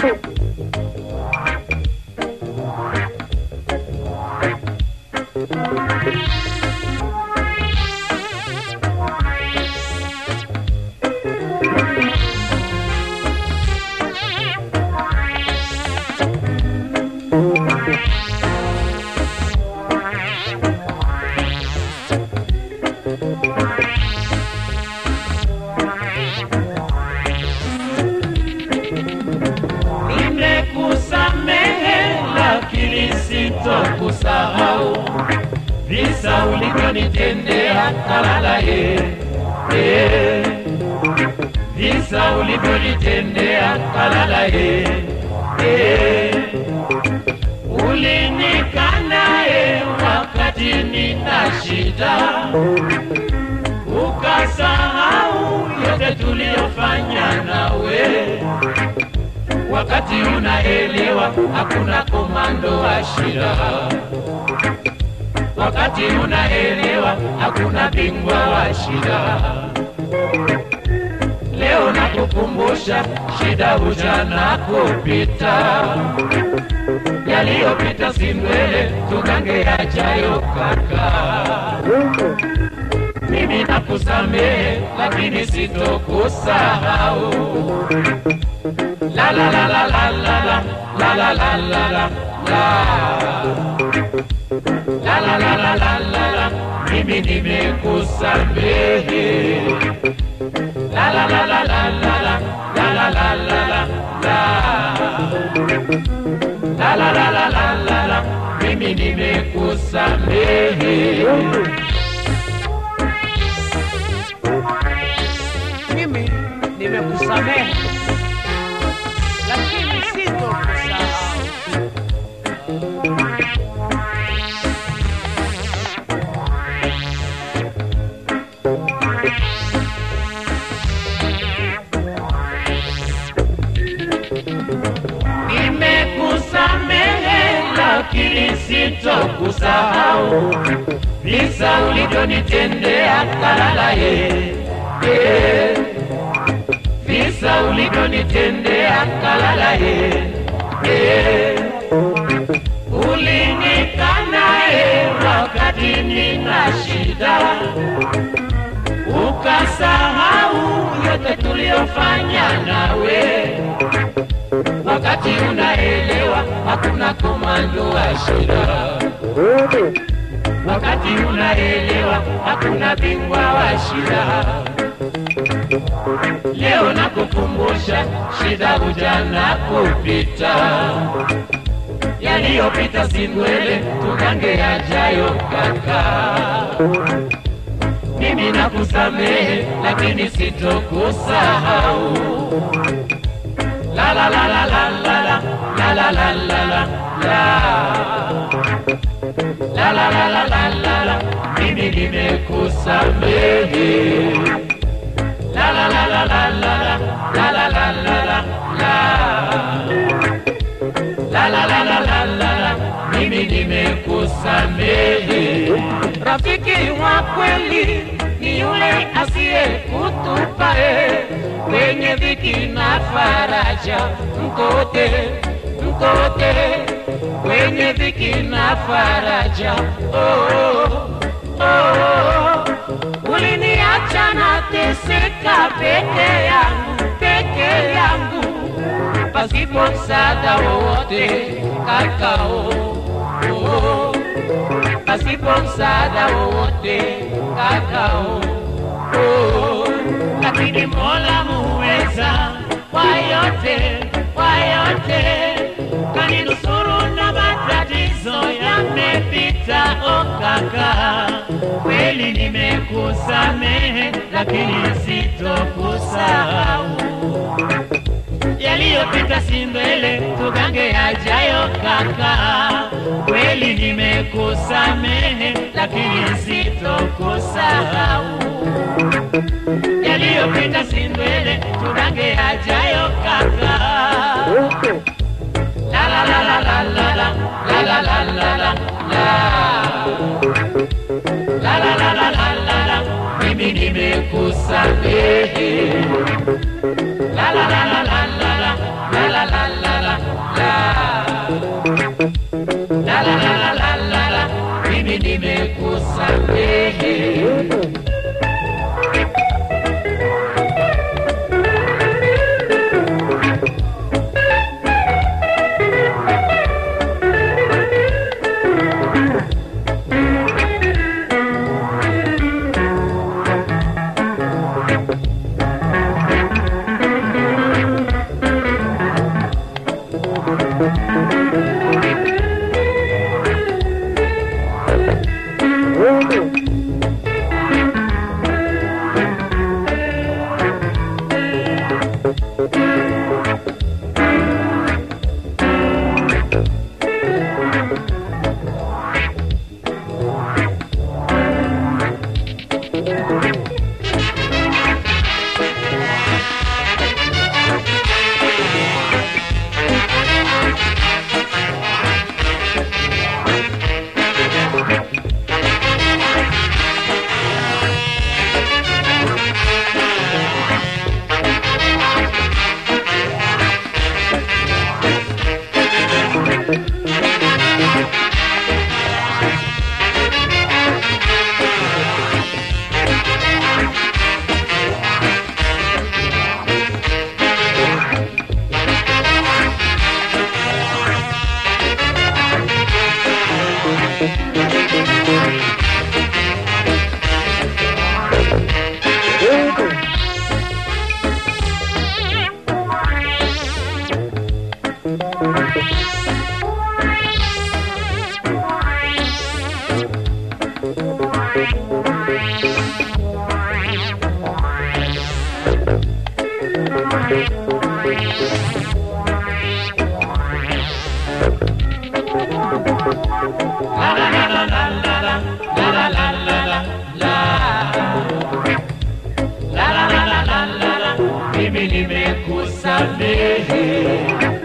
Thank you. Visa ulivyonitendea kalala eh. visa ulivyonitendea kalala ye. Ulinikanaye wakati nina shida. Ukasahau yote tuliyofanya nawe. Wakati unaelewa hakuna komando wa shida wakati unaelewa hakuna bingwa wa shida leo nakukumbusha shida hujana kupita yaliyopita si mbele, tugange yajayo kaka mimi nakusamehe lakini sitokusahau la la la la la la la la la la la la la mimi nimekusamehe la la la la la la la la la la la la la la la la la la la mimi nimekusamehe mimi nimekusamehe sitokusahau visa ulivyonitendea kalalaye eh. visa ulivyonitendea kalalaye eh. ulinikanaye wakati nina shida. Ukasahau yote tuliyofanya nawe. Wakati unaelewa hakuna komando wa shida. Wakati unaelewa hakuna bingwa wa shida. Leo nakukumbusha shida hujana kupita. Yaliyopita si ndwele tugange yajayo kaka. Mimi nakusamehe lakini sitokusahau. La la la la la la la la la la la la la la la la la mimi nimekusamehe la la la la la la la la la la la la la la la la la la la mimi nimekusamehe rafiki wa kweli ni yule asiye kutupa eh, kwenye dhiki na faraja mkote mkote kwenye dhiki na faraja. Oh, oh, oh. uliniacha nateseka peke yangu peke yangu. Pasipo msaada wowote kakao oh, pasipo msaada wowote kakao oh, lakini Mola muweza kwa yote yamepita o kaka kweli nimekusamehe lakini sitokusahau yaliyopita si mbele, tugange yajayo kaka. Kweli nimekusamehe, lakini sitokusahau. Yaliyopita si mbele, tugange yajayo kaka. La la la la la la la la la la la la mimi nimekusamehe. La la la la la la la la la la la la la la la la la, mimi nimekusamehe. Mimi nimekusamehe.